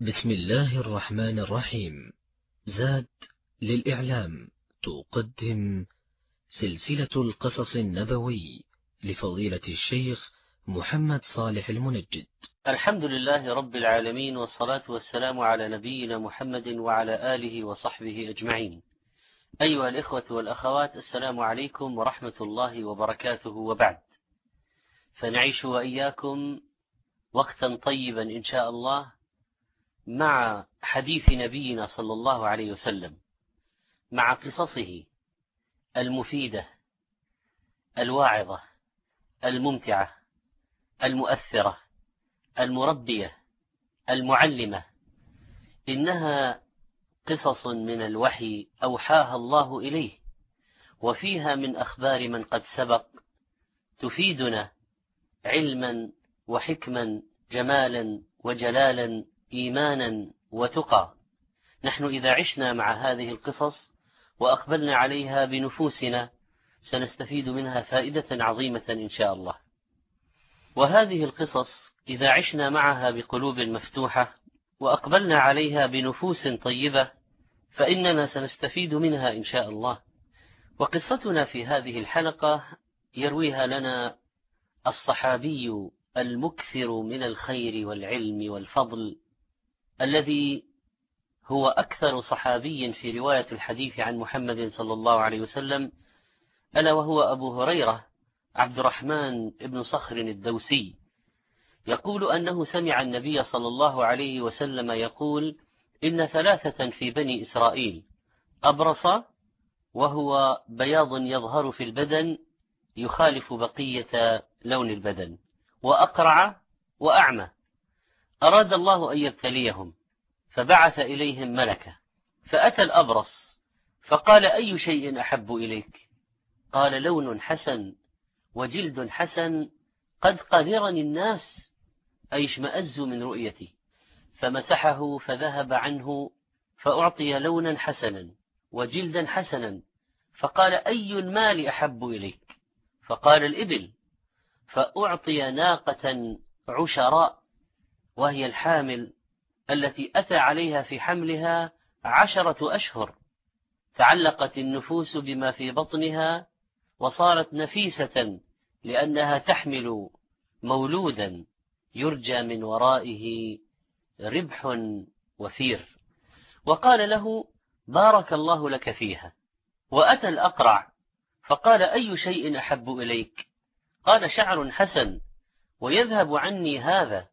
بسم الله الرحمن الرحيم. زاد للإعلام. تقدم سلسلة القصص النبوي لفضيلة الشيخ محمد صالح المنجد. الحمد لله رب العالمين والصلاة والسلام على نبينا محمد وعلى آله وصحبه أجمعين. أيها الإخوة والأخوات السلام عليكم ورحمة الله وبركاته. وبعد فنعيش وإياكم وقتا طيبا إن شاء الله. مع حديث نبينا صلى الله عليه وسلم مع قصصه المفيدة الواعظة الممتعة المؤثرة المربية المعلمة. إنها قصص من الوحي أوحاها الله إليه وفيها من أخبار من قد سبق تفيدنا علما وحكما جمالا وجلالا إيمانا وتقى. نحن إذا عشنا مع هذه القصص وأقبلنا عليها بنفوسنا سنستفيد منها فائدة عظيمة إن شاء الله. وهذه القصص إذا عشنا معها بقلوب مفتوحة وأقبلنا عليها بنفوس طيبة فإننا سنستفيد منها إن شاء الله. وقصتنا في هذه الحلقة يرويها لنا الصحابي المكثر من الخير والعلم والفضل الذي هو أكثر صحابي في رواية الحديث عن محمد صلى الله عليه وسلم ألا وهو أبو هريرة عبد الرحمن بن صخر الدوسي. يقول أنه سمع النبي صلى الله عليه وسلم يقول إن ثلاثة في بني إسرائيل أبرص وهو بياض يظهر في البدن يخالف بقية لون البدن وأقرع وأعمى. أراد الله أن يبتليهم فبعث إليهم ملكة فأتى الأبرص فقال أي شيء أحب إليك؟ قال لون حسن وجلد حسن قد قذرني الناس أي اشمأزوا من رؤيتي. فمسحه فذهب عنه فأعطي لونا حسنا وجلدا حسنا فقال أي المال أحب إليك؟ فقال الإبل فأعطي ناقة عشراء وهي الحامل التي أتى عليها في حملها عشرة أشهر تعلقت النفوس بما في بطنها وصارت نفيسة لأنها تحمل مولودا يرجى من ورائه ربح وفير. وقال له بارك الله لك فيها وأتى الأقرع فقال أي شيء أحب إليك؟ قال شعر حسن ويذهب عني هذا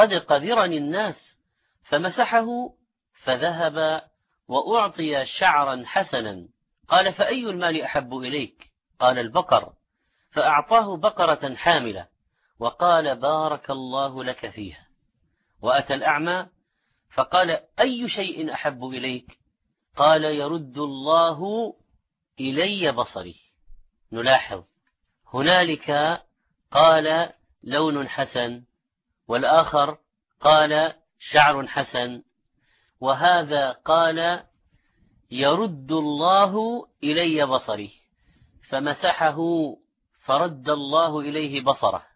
قد قذرني الناس فمسحه فذهب وأعطي شعرا حسنا. قال فأي المال أحب إليك؟ قال البقر. فأعطاه بقرة حاملة وقال بارك الله لك فيها. وأتى الأعمى فقال أي شيء أحب إليك؟ قال يرد الله إلي بصري. نلاحظ. هنالك قال لون حسن. والآخر قال شعر حسن وهذا قال يرد الله إلي بصري فمسحه فرد الله إليه بصره.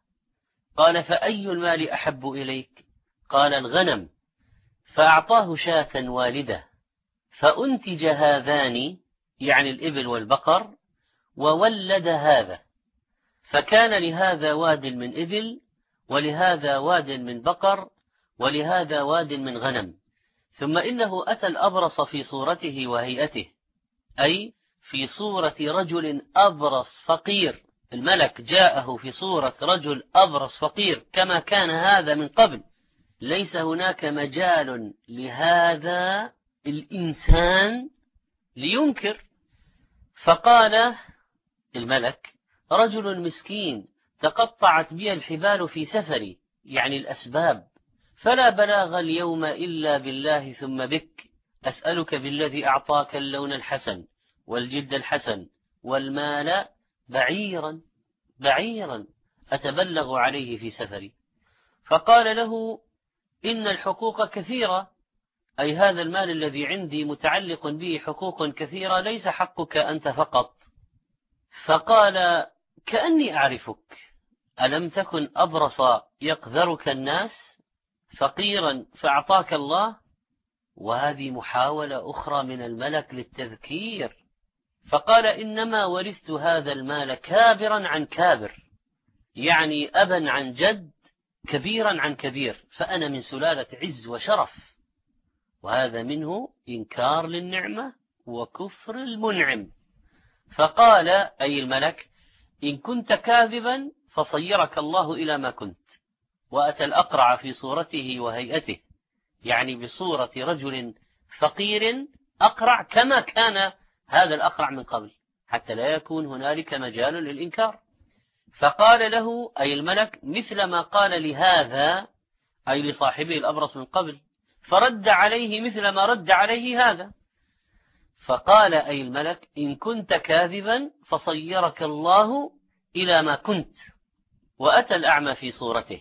قال فأي المال أحب إليك؟ قال الغنم. فأعطاه شاة والدة. فأنتج هذان يعني الإبل والبقر وولد هذا. فكان لهذا واد من إبل ولهذا واد من بقر ولهذا واد من غنم. ثم إنه أتى الأبرص في صورته وهيئته أي في صورة رجل أبرص فقير. الملك جاءه في صورة رجل أبرص فقير كما كان هذا من قبل. ليس هناك مجال لهذا الإنسان لينكر. فقال الملك رجل مسكين تقطعت بي الحبال في سفري يعني الأسباب. فلا بلاغ اليوم إلا بالله ثم بك. أسألك بالذي أعطاك اللون الحسن والجد الحسن والمال بعيرا بعيرا أتبلغ عليه في سفري. فقال له إن الحقوق كثيرة أي هذا المال الذي عندي متعلق به حقوق كثيرة ليس حقك أنت فقط. فقال كأني أعرفك. ألم تكن أبرص يقذرك الناس فقيرا فأعطاك الله؟ وهذه محاولة أخرى من الملك للتذكير. فقال إنما ورثت هذا المال كابرا عن كابر يعني أبا عن جد كبيرا عن كبير فأنا من سلالة عز وشرف. وهذا منه إنكار للنعمة وكفر المنعم. فقال أي الملك إن كنت كاذبا فصيرك الله إلى ما كنت وأتى الأقرع في صورته وهيئته يعني بصورة رجل فقير أقرع كما كان هذا الأقرع من قبل حتى لا يكون هنالك مجال للإنكار. فقال له أي الملك مثل ما قال لهذا أي لصاحبه الأبرص من قبل فرد عليه مثل ما رد عليه هذا. فقال أي الملك إن كنت كاذبا فصيرك الله إلى ما كنت. وأتى الأعمى في صورته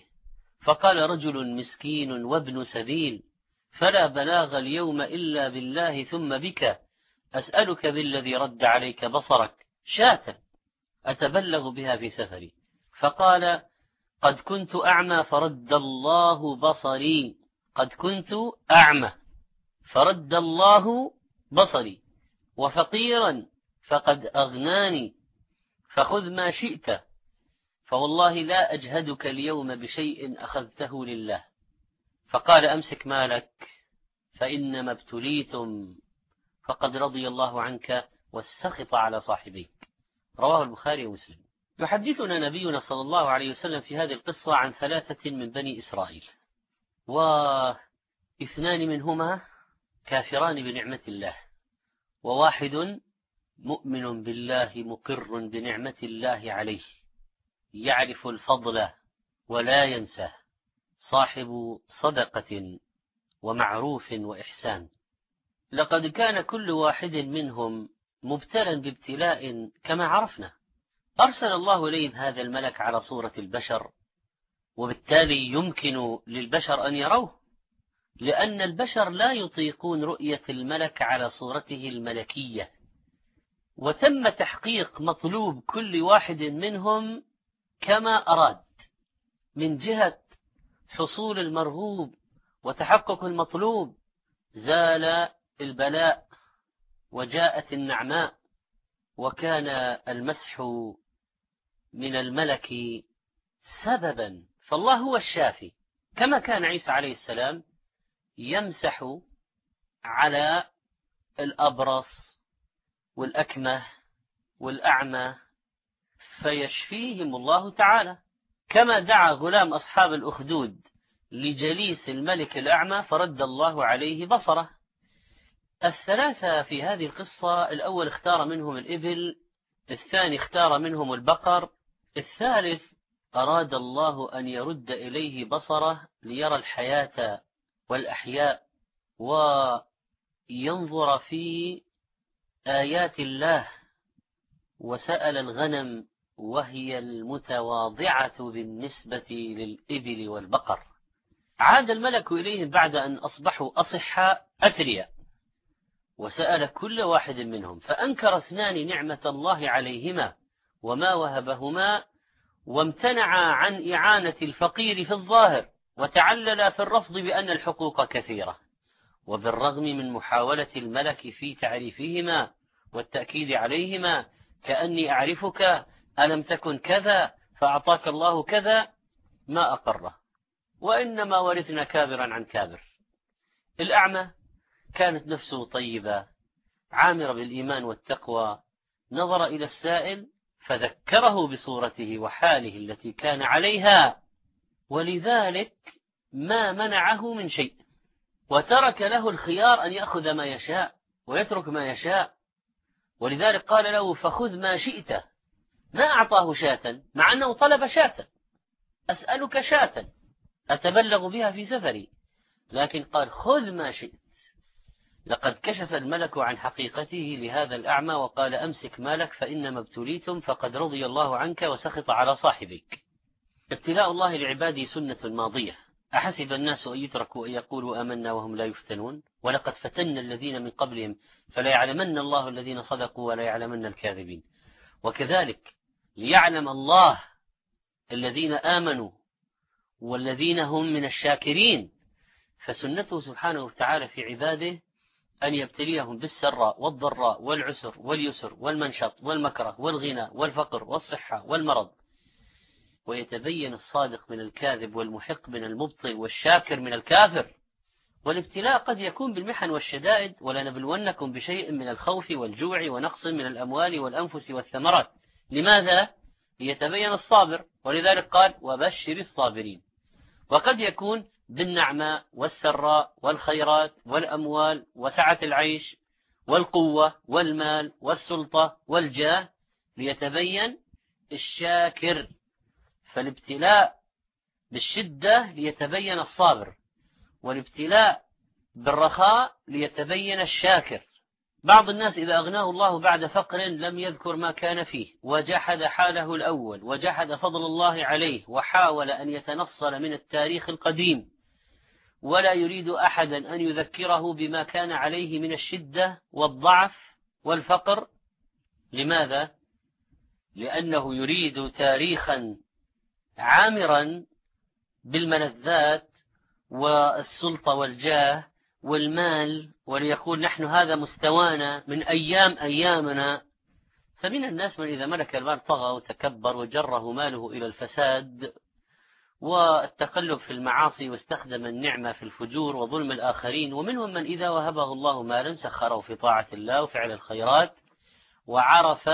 فقال رجل مسكين وابن سبيل فلا بلاغ اليوم إلا بالله ثم بك أسألك بالذي رد عليك بصرك شاة أتبلغ بها في سفري. فقال قد كنت أعمى فرد الله بصري قد كنت أعمى فرد الله بصري وفقيرا فقد أغناني فخذ ما شئت فوالله لا أجهدك اليوم بشيء أخذته لله. فقال أمسك مالك فإنما ابتليتم فقد رضي الله عنك والسخط على صاحبيك. رواه البخاري ومسلم. يحدثنا نبينا صلى الله عليه وسلم في هذه القصة عن ثلاثة من بني إسرائيل واثنان منهما كافران بنعمة الله وواحد مؤمن بالله مقر بنعمة الله عليه. يعرف الفضل ولا ينساه صاحب صدقة ومعروف وإحسان. لقد كان كل واحد منهم مبتلا بابتلاء كما عرفنا. أرسل الله إليهم هذا الملك على صورة البشر وبالتالي يمكن للبشر أن يروه لأن البشر لا يطيقون رؤية الملك على صورته الملكية. وتم تحقيق مطلوب كل واحد منهم كما أراد من جهة حصول المرغوب وتحقق المطلوب زال البلاء وجاءت النعماء وكان المسح من الملك سببا. فالله هو الشافي. كما كان عيسى عليه السلام يمسح على الأبرص والأكمه والأعمى فيشفيهم الله تعالى. كما دعا غلام أصحاب الأخدود لجليس الملك الأعمى فرد الله عليه بصره. الثلاثة في هذه القصة الأول اختار منهم الإبل الثاني اختار منهم البقر الثالث أراد الله أن يرد إليه بصره ليرى الحياة والأحياء وينظر في آيات الله. وسأل الغنم وهي المتواضعة بالنسبة للإبل والبقر. عاد الملك إليهم بعد أن أصبحوا أصحاء أثرياء وسأل كل واحد منهم فأنكر اثنان نعمة الله عليهما وما وهبهما وامتنعا عن إعانة الفقير في الظاهر وتعللا في الرفض بأن الحقوق كثيرة. وبالرغم من محاولة الملك في تعريفهما والتأكيد عليهما كأني أعرفك ألم تكن كذا فأعطاك الله كذا ما أقره. وإنما ورثنا كابرا عن كابر. الأعمى كانت نفسه طيبة عامرة بالإيمان والتقوى نظر إلى السائل فذكره بصورته وحاله التي كان عليها ولذلك ما منعه من شيء وترك له الخيار أن يأخذ ما يشاء ويترك ما يشاء ولذلك قال له فخذ ما شئت. ما أعطاه شاة مع أنه طلب شاة. أسألك شاة أتبلغ بها في سفري. لكن قال خذ ما شئت. لقد كشف الملك عن حقيقته لهذا الأعمى وقال أمسك مالك فإنما ابتليتم فقد رضي الله عنك وسخط على صاحبك. ابتلاء الله لعباده سنة ماضية. أحسب الناس أن يتركوا أن يقولوا آمنا وهم لا يفتنون؟ ولقد فتنا الذين من قبلهم فلا يعلمن الله الذين صدقوا ولا يعلمن الكاذبين. وكذلك ليعلم الله الذين آمنوا والذين هم من الشاكرين. فسنته سبحانه وتعالى في عباده أن يبتليهم بالسراء والضراء والعسر واليسر والمنشط والمكره والغنى والفقر والصحة والمرض. ويتبين الصادق من الكاذب والمحق من المبطل والشاكر من الكافر. والابتلاء قد يكون بالمحن والشدائد ولنبلونكم بشيء من الخوف والجوع ونقص من الأموال والأنفس والثمرات. لماذا؟ ليتبين الصابر. ولذلك قال وبشر الصابرين. وقد يكون بالنعماء والسراء والخيرات والأموال وسعة العيش والقوة والمال والسلطة والجاه ليتبين الشاكر. فالابتلاء بالشدة ليتبين الصابر والابتلاء بالرخاء ليتبين الشاكر. بعض الناس إذا أغناه الله بعد فقر لم يذكر ما كان فيه وجحد حاله الأول وجحد فضل الله عليه وحاول أن يتنصل من التاريخ القديم ولا يريد أحدا أن يذكره بما كان عليه من الشدة والضعف والفقر لماذا؟ لأنه يريد تاريخا عامرا بالملذات والسلطة والجاه والمال وليقول نحن هذا مستوانا من أيام أيامنا. فمن الناس من إذا ملك المال طغى وتكبر وجره ماله إلى الفساد والتقلب في المعاصي واستخدم النعمة في الفجور وظلم الآخرين. ومنهم من إذا وهبه الله مالا سخره في طاعة الله وفعل الخيرات وعرف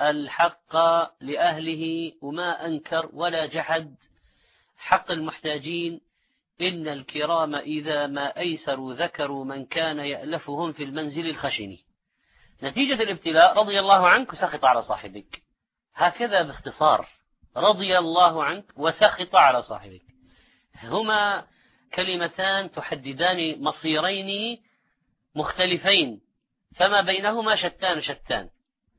الحق لأهله وما أنكر ولا جحد. حق المحتاجين إن الكرام إذا ما أيسروا ذكروا من كان يألفهم في المنزل الخشن نتيجة الابتلاء رضي الله عنك وسخط على صاحبك. هكذا باختصار. رضي الله عنك وسخط على صاحبك. هما كلمتان تحددان مصيرين مختلفين. فما بينهما شتان شتان.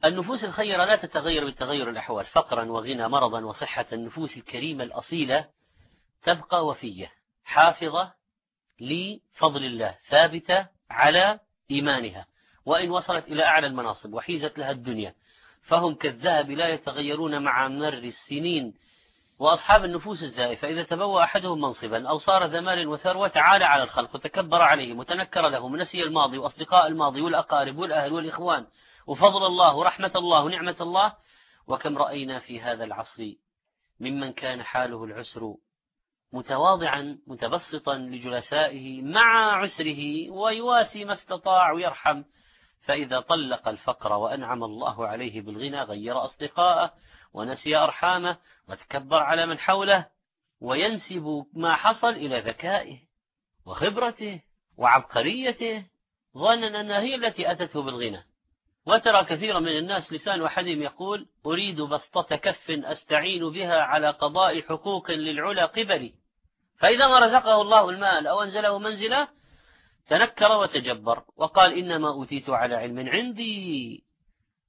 النفوس الخيرة لا تتغير بتغير الأحوال. فقرا وغنى مرضا وصحة النفوس الكريمة الأصيلة تبقى وفية. حافظة لفضل الله ثابتة على إيمانها. وإن وصلت إلى أعلى المناصب وحيزت لها الدنيا فهم كالذهب لا يتغيرون مع مر السنين. وأصحاب النفوس الزائفة إذا تبوى أحدهم منصبا أو صار ذا مال وثروة تعالى على الخلق وتكبر عليهم وتنكر لهم نسي الماضي وأصدقاء الماضي والأقارب والأهل والإخوان. وفضل الله ورحمة الله ونعمة الله. وكم رأينا في هذا العصر ممن كان حاله العسر متواضعا متبسطا لجلسائه مع عسره ويواسي ما استطاع ويرحم. فإذا طلق الفقر وأنعم الله عليه بالغنى غير أصدقاءه ونسي أرحامه وتكبر على من حوله وينسب ما حصل إلى ذكائه وخبرته وعبقريته ظنا أنها هي التي أتته بالغنى. وترى كثيرا من الناس لسان أحدهم يقول أريد بسطة كف أستعين بها على قضاء حقوق للعلا قبلي. فإذا ما رزقه الله المال أو أنزله منزله تنكر وتجبر وقال إنما أوتيت على علم عندي.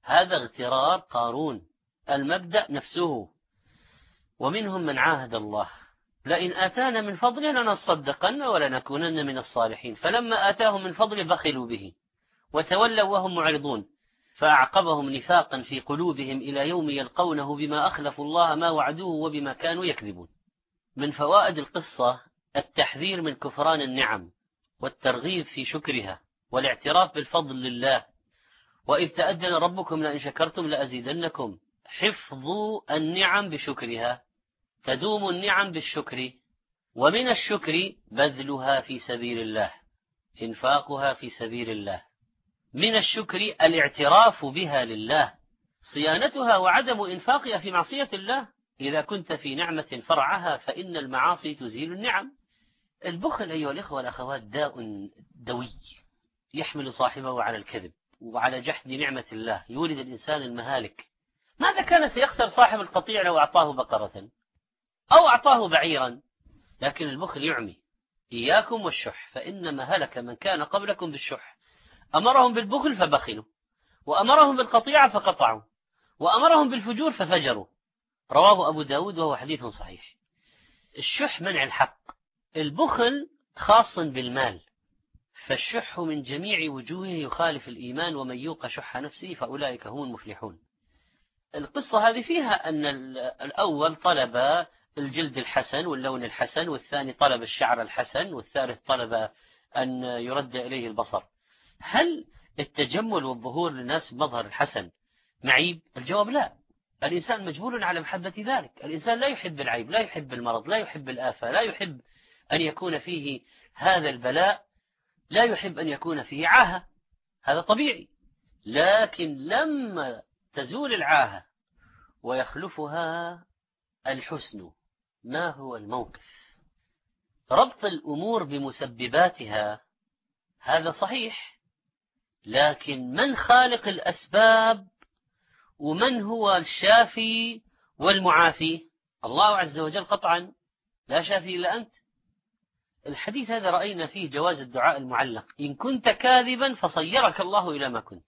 هذا اغترار قارون المبدأ نفسه. ومنهم من عاهد الله. لئن آتانا من فضله لنصدقن ولنكونن من الصالحين. فلما آتاهم من فضله بخلوا به وتولوا وهم معرضون. فأعقبهم نفاقا في قلوبهم إلى يوم يلقونه بما أخلفوا الله ما وعدوه وبما كانوا يكذبون. من فوائد القصة التحذير من كفران النعم والترغيب في شكرها والاعتراف بالفضل لله. وإذ تأذن ربكم لئن شكرتم لأزيدنكم. حفظ النعم بشكرها تدوم النعم بالشكر ومن الشكر بذلها في سبيل الله إنفاقها في سبيل الله. من الشكر الاعتراف بها لله صيانتها وعدم إنفاقها في معصية الله. إذا كنت في نعمة فرعها فإن المعاصي تزيل النعم. البخل أيها الإخوة والأخوات داء دوي يحمل صاحبه على الكذب وعلى جحد نعمة الله. يولد الإنسان المهالك. ماذا كان سيخسر صاحب القطيع لو أعطاه بقرة أو أعطاه بعيرا؟ لكن البخل يعمي. إياكم والشح. فإنما هلك من كان قبلكم بالشح. أمرهم بالبخل فبخلوا. وأمرهم بالقطيعة فقطعوا. وأمرهم بالفجور ففجروا. رواه أبو داود وهو حديث صحيح. الشح منع الحق. البخل خاص بالمال. فالشح من جميع وجوهه يخالف الإيمان ومن يوق شح نفسه فأولئك هم المفلحون. القصة هذه فيها أن الأول طلب الجلد الحسن واللون الحسن والثاني طلب الشعر الحسن والثالث طلب أن يرد إليه البصر. هل التجمل والظهور للناس بمظهر الحسن؟ معيب الجواب لا. الإنسان مجبول على محبة ذلك. الإنسان لا يحب العيب لا يحب المرض لا يحب الآفة لا يحب أن يكون فيه هذا البلاء لا يحب أن يكون فيه عاهة. هذا طبيعي. لكن لما تزول العاهة ويخلفها الحسن ما هو الموقف؟ ربط الأمور بمسبباتها هذا صحيح. لكن من خالق الأسباب ومن هو الشافي والمعافي؟ الله عز وجل قطعا لا شافي إلا أنت. الحديث هذا رأينا فيه جواز الدعاء المعلق. إن كنت كاذبا فصيرك الله إلى ما كنت.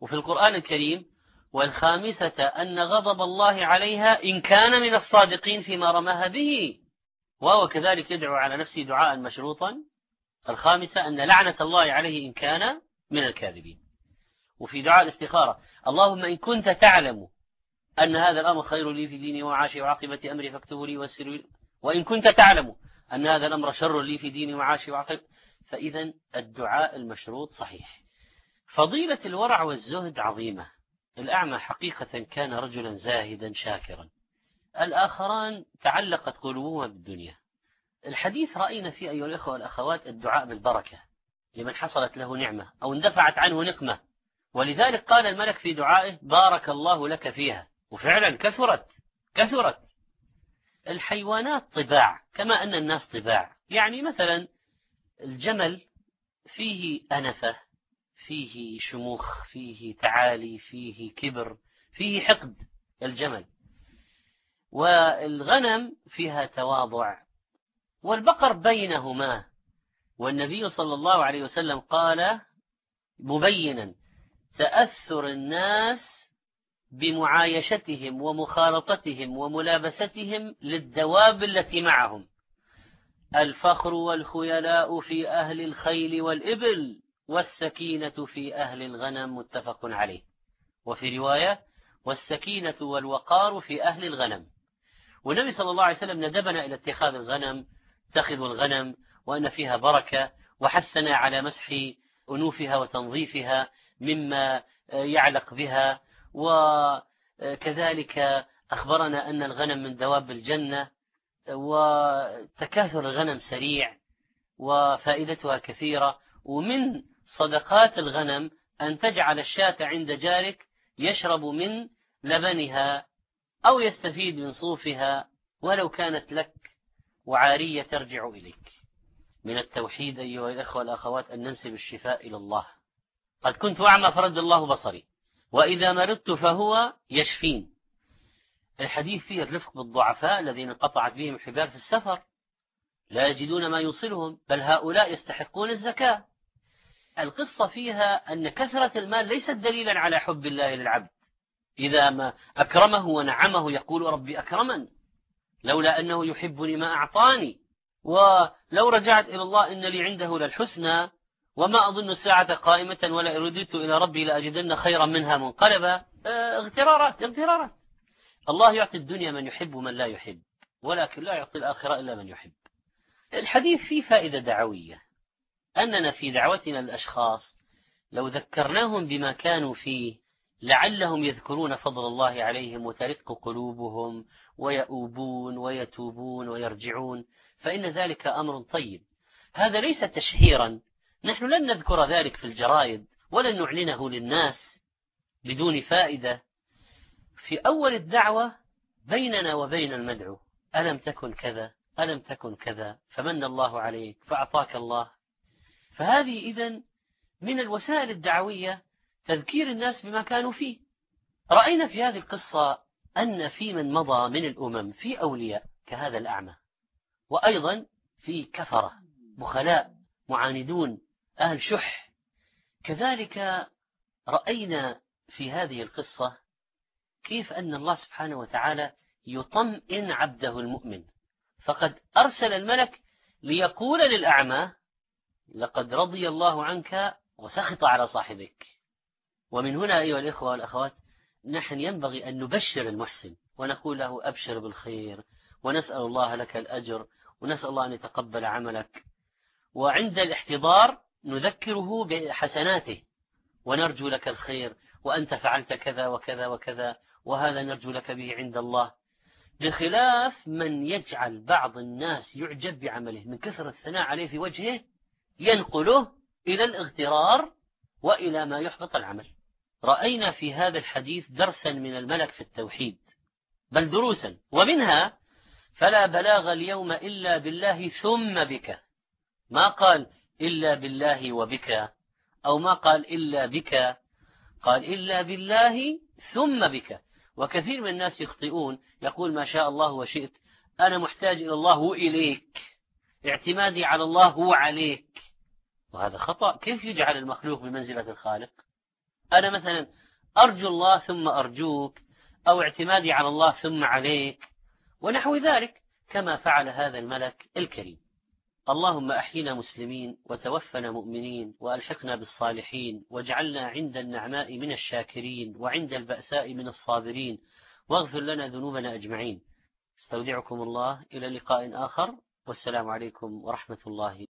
وفي القرآن الكريم والخامسة أن غضب الله عليها إن كان من الصادقين فيما رماها به. وهو كذلك يدعو على نفسه دعاء مشروطا. الخامسة أن لعنة الله عليه إن كان من الكاذبين. وفي دعاء الاستخارة. اللهم إن كنت تعلم أن هذا الأمر خير لي في ديني وعاشي وعاقبة أمري فاكتبه لي وسر لي. وإن كنت تعلم أن هذا الأمر شر لي في ديني وعاشي وعاقبة. فإذا الدعاء المشروط صحيح. فضيلة الورع والزهد عظيمة. الأعمى حقيقة كان رجلا زاهدا شاكرا. الآخران تعلقت قلوبهما بالدنيا. الحديث رأينا فيه أيها الأخوة والأخوات الدعاء بالبركة. لمن حصلت له نعمة أو اندفعت عنه نقمة. ولذلك قال الملك في دعائه بارك الله لك فيها. وفعلا كثرت كثرت. الحيوانات طباع كما أن الناس طباع. يعني مثلا الجمل فيه أنفة فيه شموخ فيه تعالي فيه كبر فيه حقد الجمل. والغنم فيها تواضع. والبقر بينهما. والنبي صلى الله عليه وسلم قال مبينا. تأثر الناس بمعايشتهم ومخالطتهم وملابستهم للدواب التي معهم. الفخر والخيلاء في أهل الخيل والإبل والسكينة في أهل الغنم متفق عليه. وفي رواية والسكينة والوقار في أهل الغنم. والنبي صلى الله عليه وسلم ندبنا إلى اتخاذ الغنم اتخذوا الغنم وأن فيها بركة وحثنا على مسح أنوفها وتنظيفها مما يعلق بها. وكذلك أخبرنا أن الغنم من دواب الجنة وتكاثر الغنم سريع وفائدتها كثيرة. ومن صدقات الغنم أن تجعل الشاة عند جارك يشرب من لبنها أو يستفيد من صوفها ولو كانت لك وعارية ترجع إليك. من التوحيد أيها الأخوة والأخوات أن ننسب الشفاء إلى الله. قد كنت أعمى فرد الله بصري. وإذا مرضت فهو يشفين. الحديث فيه الرفق بالضعفاء الذين قطعت بهم الحبال في السفر. لا يجدون ما يوصلهم بل هؤلاء يستحقون الزكاة. القصة فيها أن كثرة المال ليست دليلا على حب الله للعبد. إذا ما أكرمه ونعمه يقول ربي أكرمن. لولا أنه يحبني ما أعطاني. ولو رجعت إلى الله إن لي عنده للحسنى وما أظن الساعة قائمة ولا رددت إلى ربي لأجدن خيرا منها منقلبا آه، اغترارات اغترارات. الله يعطي الدنيا من يحب ومن لا يحب ولكن لا يعطي الآخرة إلا من يحب. الحديث فيه فائدة دعوية أننا في دعوتنا للأشخاص لو ذكرناهم بما كانوا فيه لعلهم يذكرون فضل الله عليهم وترق قلوبهم ويؤوبون ويتوبون ويرجعون فإن ذلك أمر طيب. هذا ليس تشهيرا نحن لن نذكر ذلك في الجرائد ولن نعلنه للناس بدون فائدة. في أول الدعوة بيننا وبين المدعو ألم تكن كذا؟ ألم تكن كذا؟ فمن الله عليك فأعطاك الله. فهذه إذن من الوسائل الدعوية تذكير الناس بما كانوا فيه. رأينا في هذه القصة أن في من مضى من الأمم في أولياء كهذا الأعمى وأيضا في كفرة بخلاء معاندون أهل شح. كذلك رأينا في هذه القصة كيف أن الله سبحانه وتعالى يطمئن عبده المؤمن. فقد أرسل الملك ليقول للأعمى لقد رضي الله عنك وسخط على صاحبك. ومن هنا أيها الإخوة والأخوات نحن ينبغي أن نبشر المحسن ونقول له أبشر بالخير ونسأل الله لك الأجر ونسأل الله أن يتقبل عملك. وعند الاحتضار نذكره بحسناته ونرجو لك الخير وأنت فعلت كذا وكذا وكذا وهذا نرجو لك به عند الله. بخلاف من يجعل بعض الناس يعجب بعمله من كثر الثناء عليه في وجهه ينقله إلى الاغترار وإلى ما يحبط العمل. رأينا في هذا الحديث درسا من الملك في التوحيد بل دروسا ومنها فلا بلاغ اليوم إلا بالله ثم بك. ما قال إلا بالله وبك. أو ما قال إلا بك. قال إلا بالله ثم بك. وكثير من الناس يخطئون يقول ما شاء الله وشئت أنا محتاج إلى الله وإليك. اعتمادي على الله هو عليك. وهذا خطأ. كيف يجعل المخلوق بمنزلة الخالق؟ أنا مثلا أرجو الله ثم أرجوك أو اعتمادي على الله ثم عليك ونحو ذلك كما فعل هذا الملك الكريم. اللهم أحينا مسلمين وتوفنا مؤمنين وألحقنا بالصالحين واجعلنا عند النعماء من الشاكرين وعند البأساء من الصابرين واغفر لنا ذنوبنا أجمعين. استودعكم الله إلى لقاء آخر. والسلام عليكم ورحمة الله.